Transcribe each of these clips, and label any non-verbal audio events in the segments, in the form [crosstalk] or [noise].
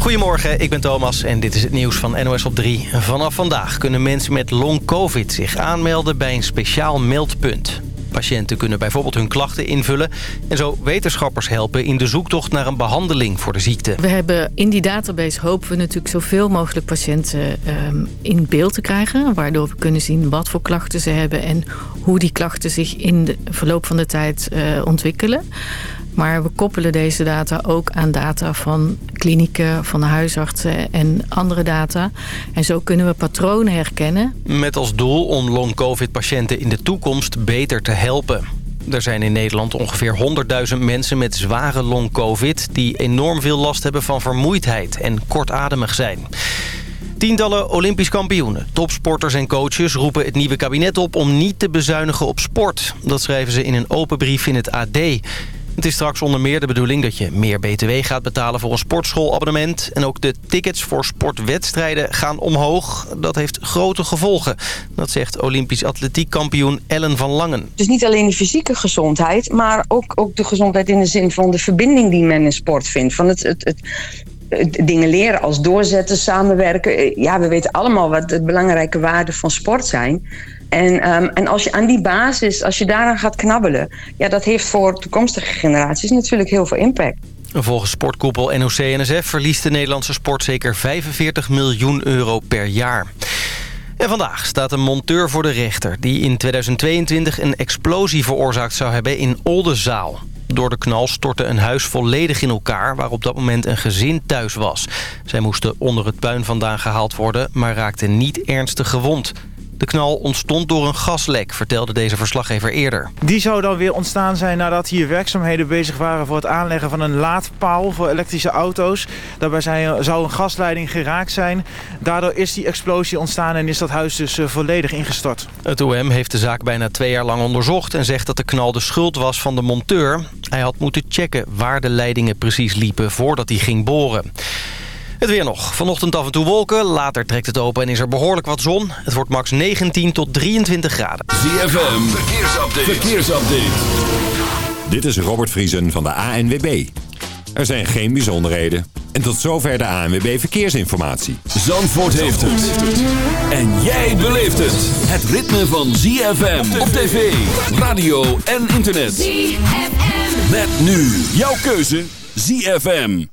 Goedemorgen, ik ben Thomas en dit is het nieuws van NOS op 3. Vanaf vandaag kunnen mensen met long-covid zich aanmelden bij een speciaal meldpunt. Patiënten kunnen bijvoorbeeld hun klachten invullen... en zo wetenschappers helpen in de zoektocht naar een behandeling voor de ziekte. We hebben in die database hopen we natuurlijk zoveel mogelijk patiënten um, in beeld te krijgen. Waardoor we kunnen zien wat voor klachten ze hebben... en hoe die klachten zich in de verloop van de tijd uh, ontwikkelen. Maar we koppelen deze data ook aan data van klinieken, van huisartsen en andere data. En zo kunnen we patronen herkennen. Met als doel om long-covid-patiënten in de toekomst beter te helpen. Er zijn in Nederland ongeveer 100.000 mensen met zware long-covid... die enorm veel last hebben van vermoeidheid en kortademig zijn. Tientallen Olympisch kampioenen, topsporters en coaches roepen het nieuwe kabinet op... om niet te bezuinigen op sport. Dat schrijven ze in een open brief in het AD... Het is straks onder meer de bedoeling dat je meer btw gaat betalen voor een sportschoolabonnement. En ook de tickets voor sportwedstrijden gaan omhoog. Dat heeft grote gevolgen. Dat zegt Olympisch atletiekkampioen Ellen van Langen. Dus niet alleen de fysieke gezondheid, maar ook, ook de gezondheid in de zin van de verbinding die men in sport vindt. Van het, het, het dingen leren als doorzetten, samenwerken. Ja, we weten allemaal wat de belangrijke waarden van sport zijn. En, um, en als je aan die basis, als je daaraan gaat knabbelen... ja, dat heeft voor toekomstige generaties natuurlijk heel veel impact. Volgens sportkoepel NOC-NSF verliest de Nederlandse sport zeker 45 miljoen euro per jaar. En vandaag staat een monteur voor de rechter... die in 2022 een explosie veroorzaakt zou hebben in Oldenzaal. Door de knal stortte een huis volledig in elkaar... waar op dat moment een gezin thuis was. Zij moesten onder het puin vandaan gehaald worden... maar raakten niet ernstig gewond. De knal ontstond door een gaslek, vertelde deze verslaggever eerder. Die zou dan weer ontstaan zijn nadat hier werkzaamheden bezig waren... voor het aanleggen van een laadpaal voor elektrische auto's. Daarbij zou een gasleiding geraakt zijn. Daardoor is die explosie ontstaan en is dat huis dus eh, volledig ingestort. Het OM heeft de zaak bijna twee jaar lang onderzocht... en zegt dat de knal de schuld was van de monteur. Hij had moeten checken waar de leidingen precies liepen voordat hij ging boren. Het weer nog. Vanochtend af en toe wolken. Later trekt het open en is er behoorlijk wat zon. Het wordt max 19 tot 23 graden. ZFM. Verkeersupdate. Verkeersupdate. Dit is Robert Vriesen van de ANWB. Er zijn geen bijzonderheden. En tot zover de ANWB Verkeersinformatie. Zandvoort heeft het. En jij beleeft het. Het ritme van ZFM op tv, radio en internet. ZFM. Met nu jouw keuze ZFM.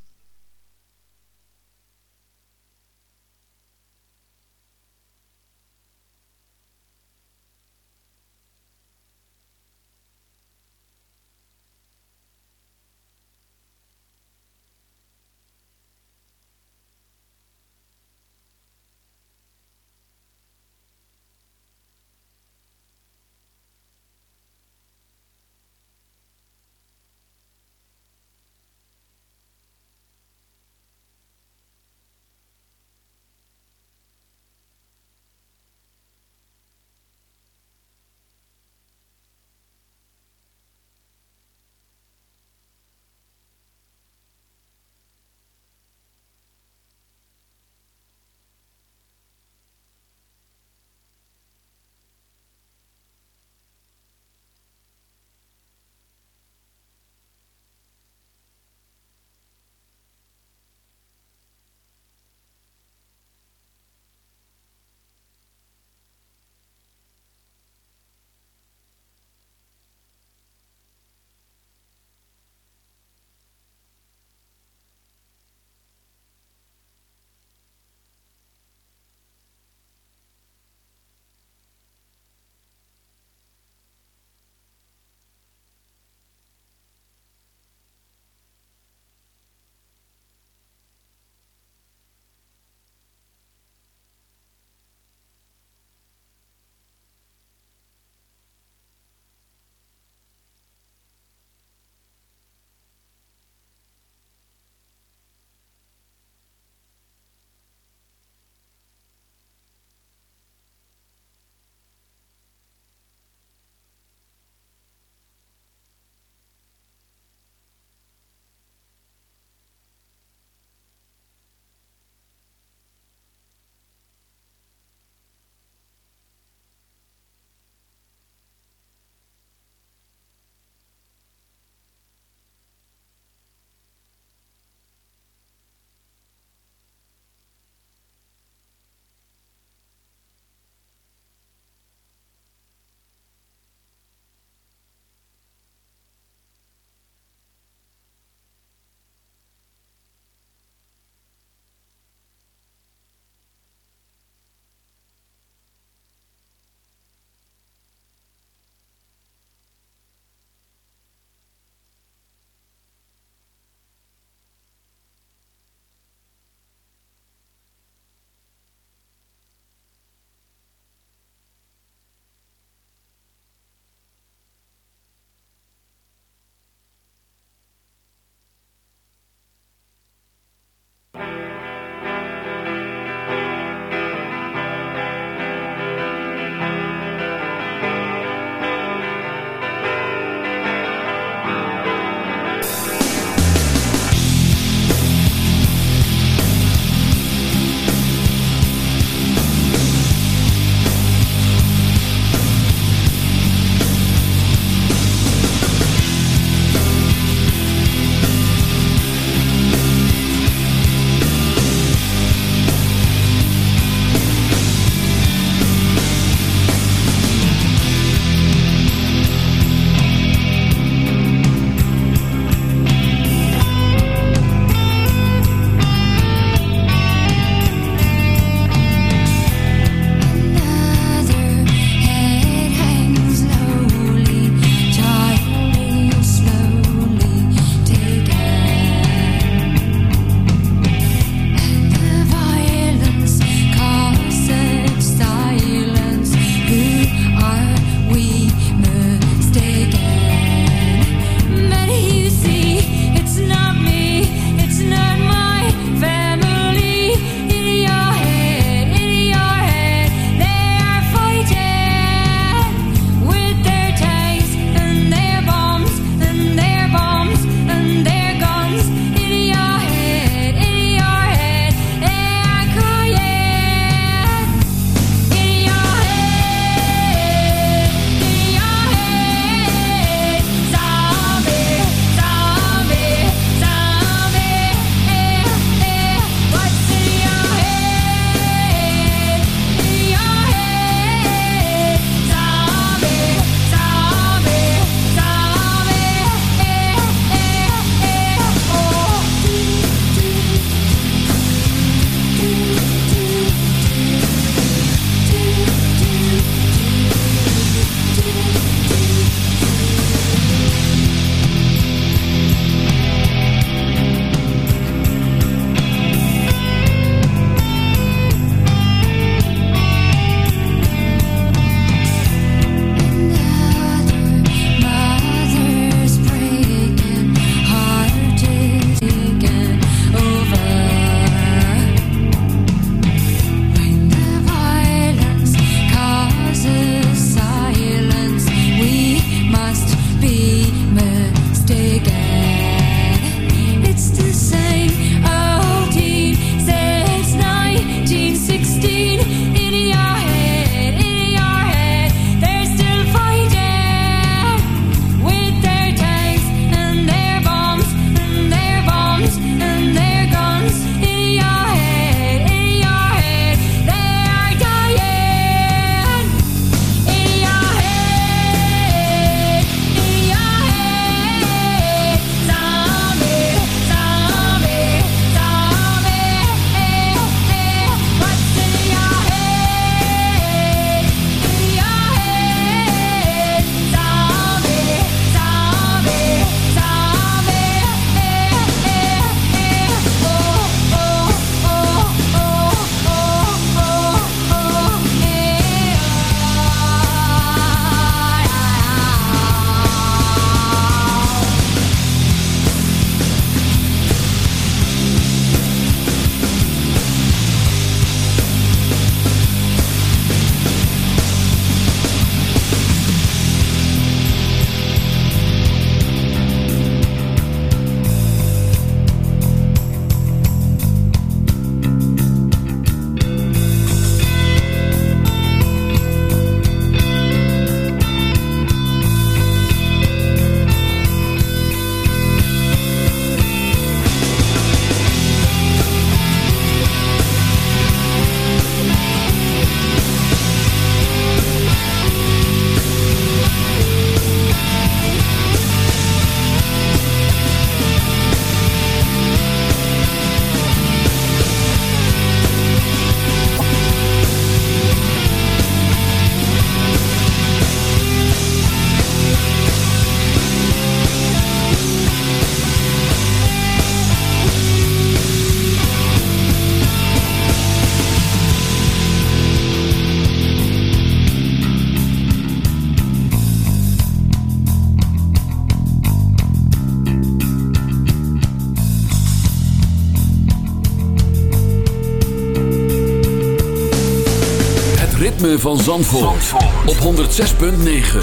Van Zandvoort, op 106.9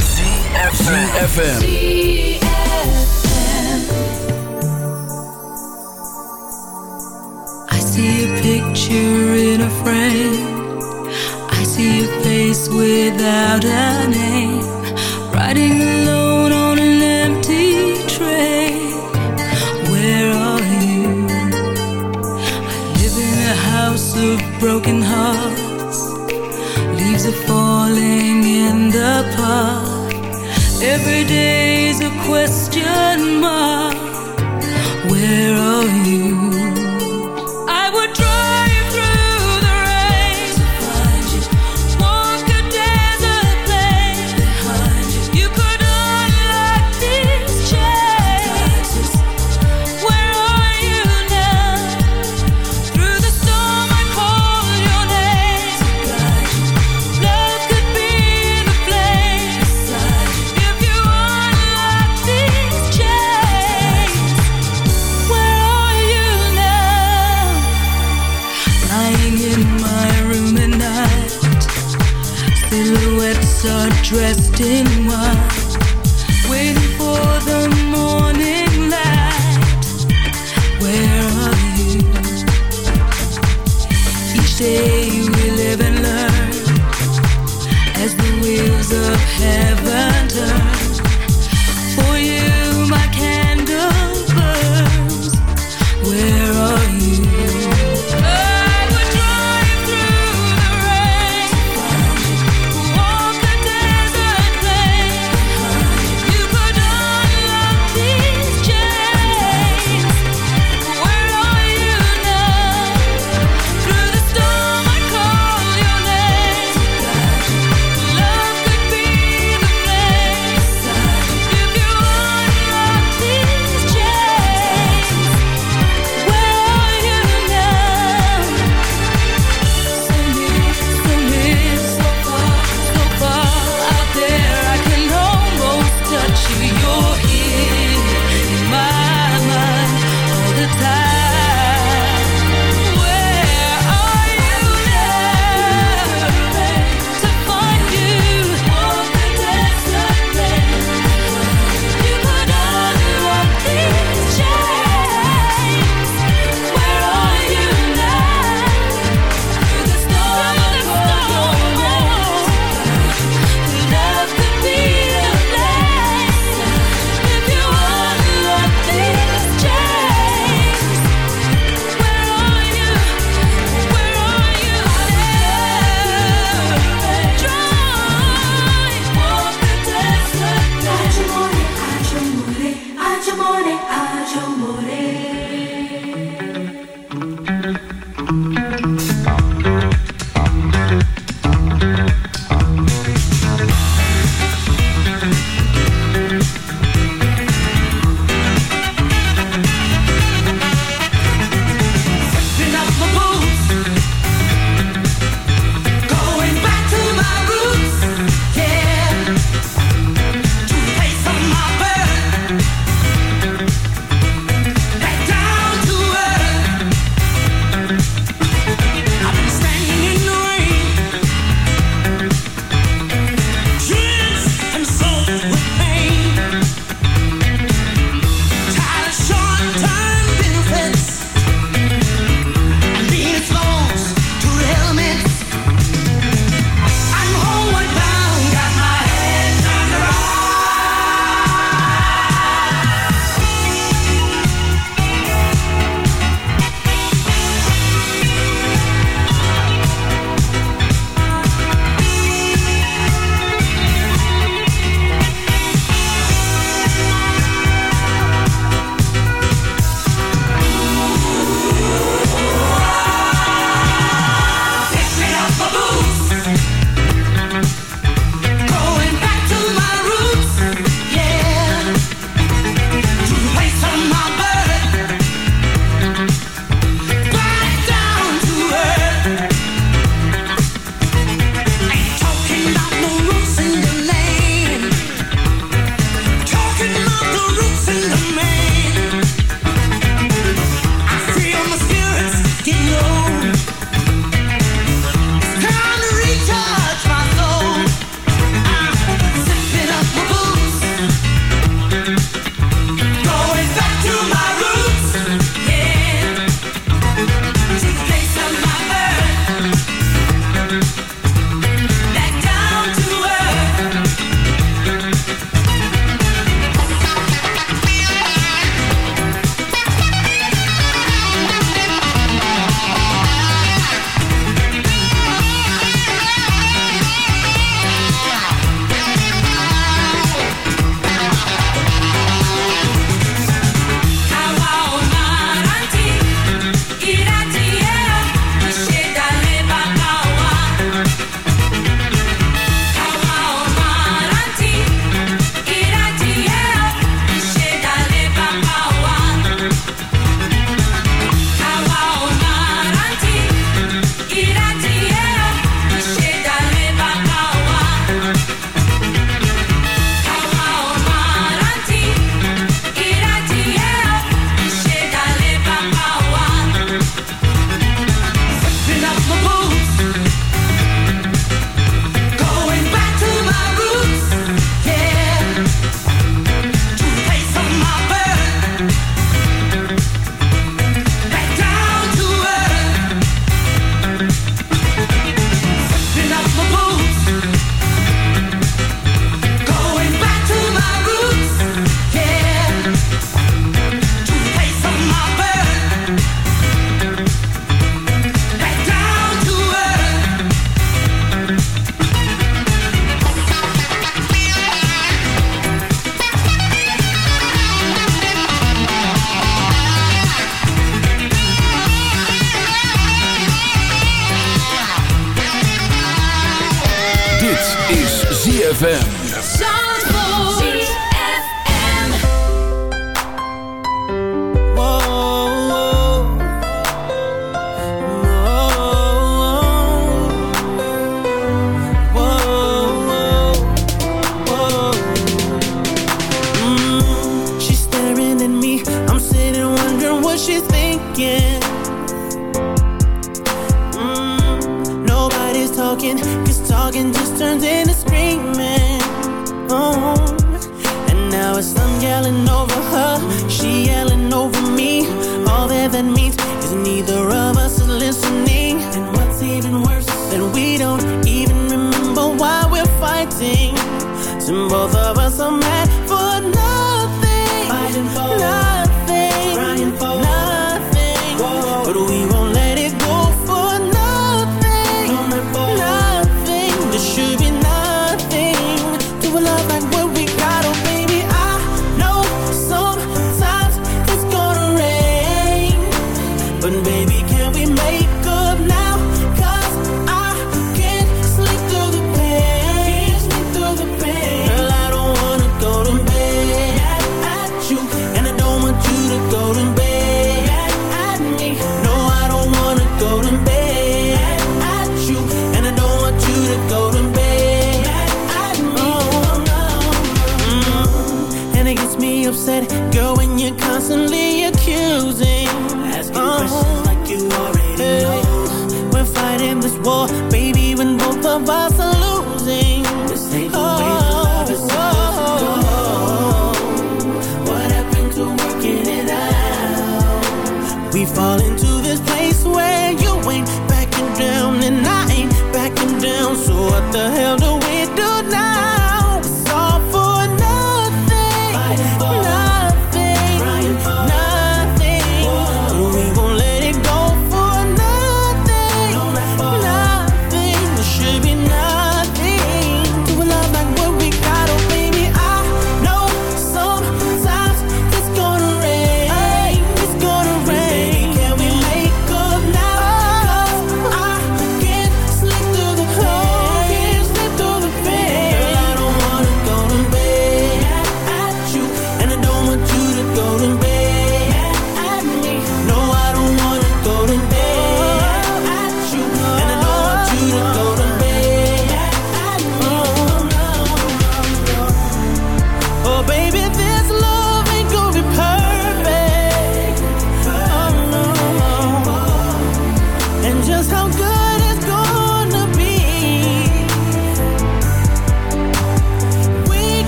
CFFM I see a picture in a frame. I see a face without a name. Riding alone on an empty train. Where are you? I live in a house of broken hearts Are falling in the park. Every day's a question mark. Where are you?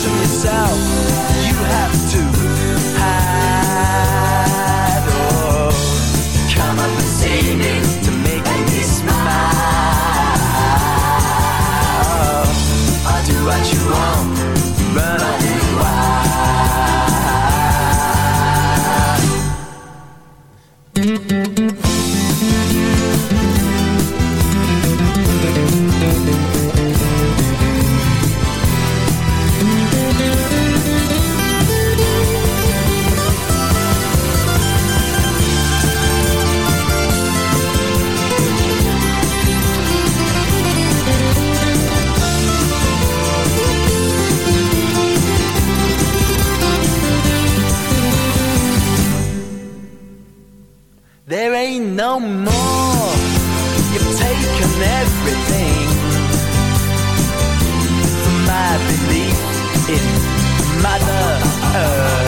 From yourself. You have to No more. You've taken everything from my belief in Mother Earth.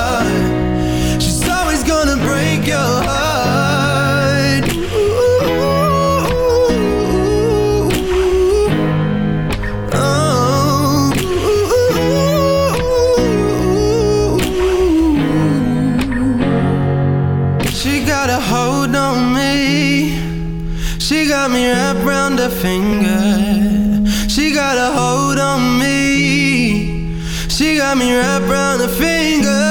finger. She got a hold on me. She got me wrapped around her finger.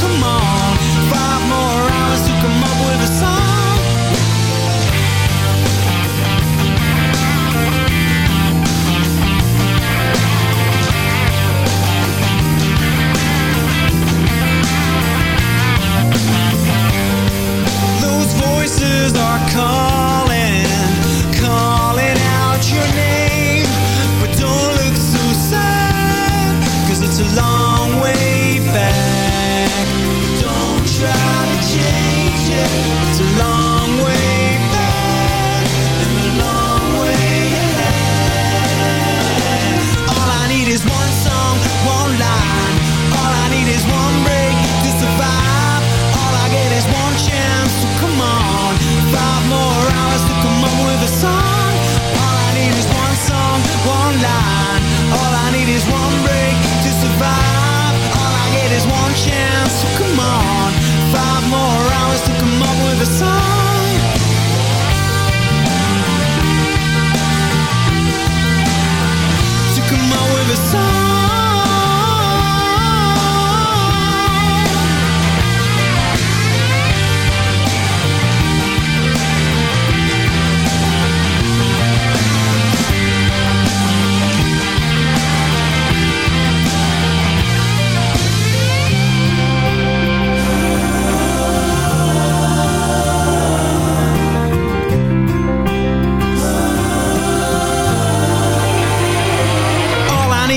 chance, so come on. Five more hours to come up with a song. To come up with a song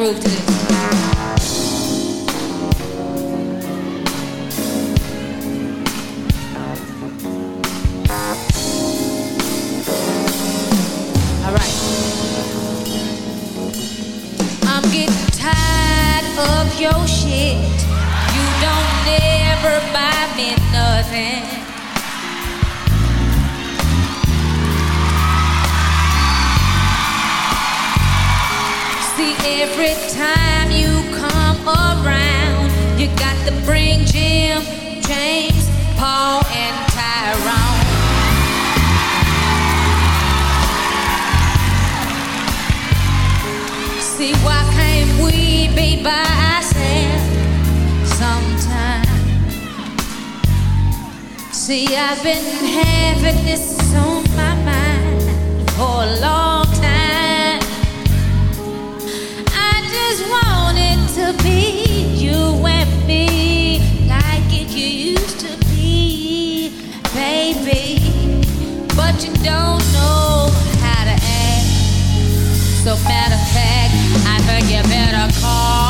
groove to this. Matter of fact, I think you better call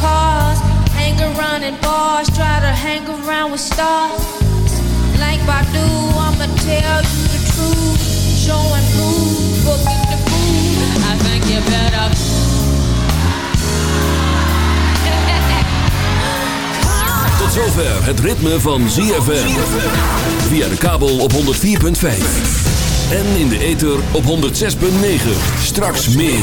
cars. Hang around in bars, try to hang around with stars. Like Badu, I'ma tell you the truth. Show and prove, booking the food. I think you better. [laughs] Tot zover het ritme van ZFM. Via de kabel op 104.5. En in de ether op 106.9. Straks meer.